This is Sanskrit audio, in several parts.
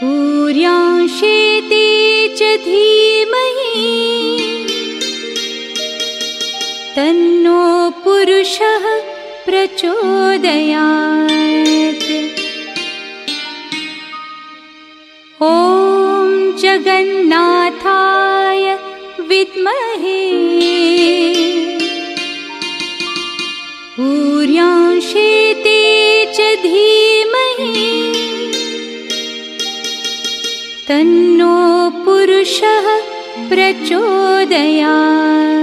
पूर्या शेते च धीमहि। तन्नो पुरुषः प्रचोदयात्। ॐ जगन्नाथाय विद्महे। पूर्या धीमहि। तन्नो पुरुषः प्रचोदयात्।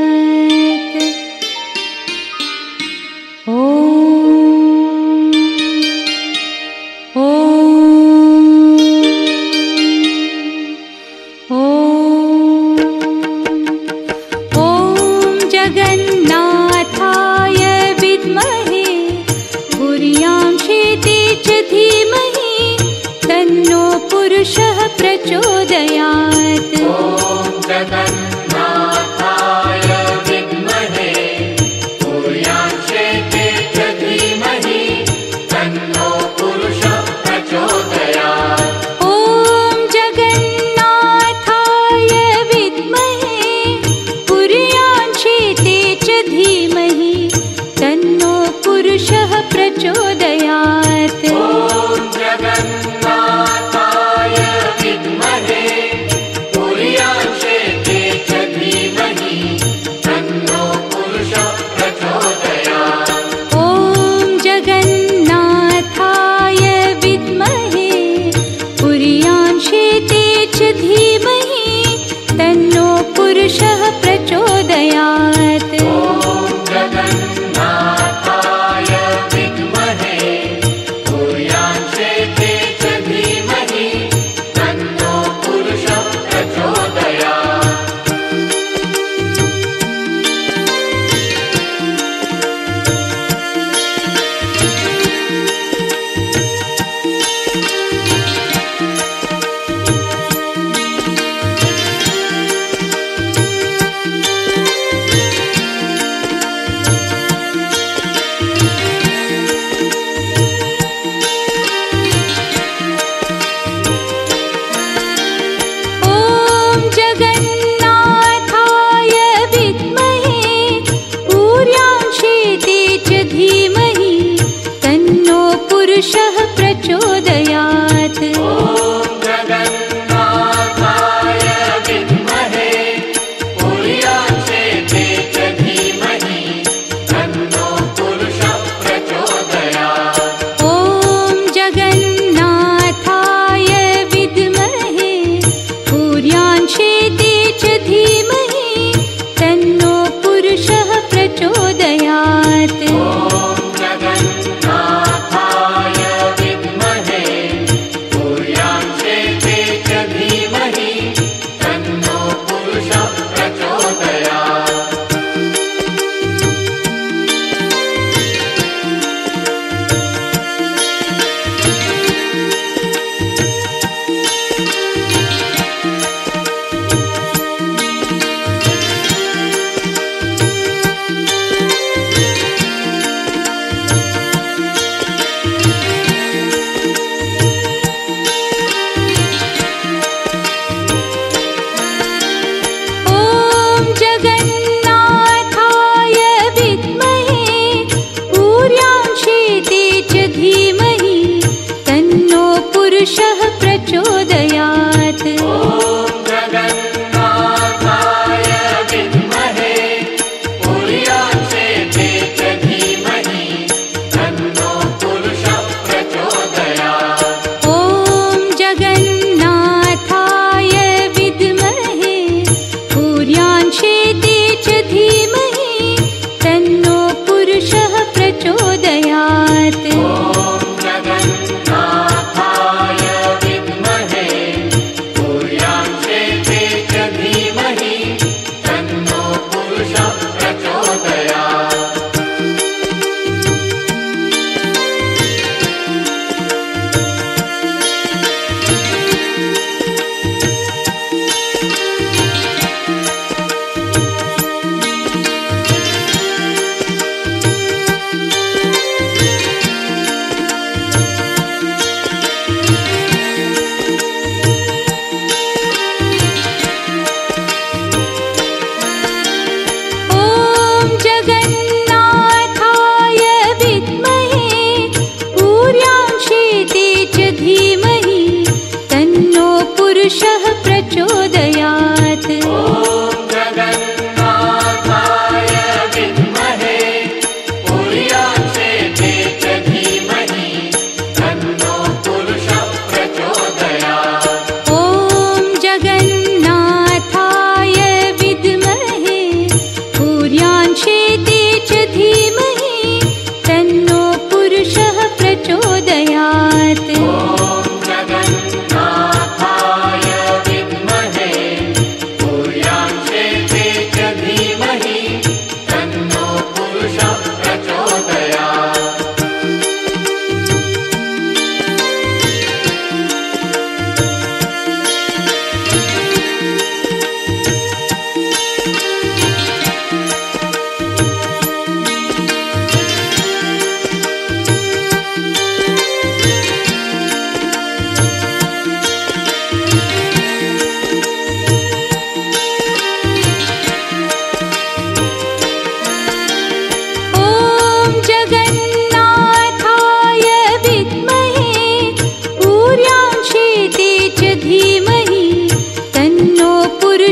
शः प्रचोदय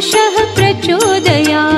पुरुषः प्रचोदयात्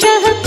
山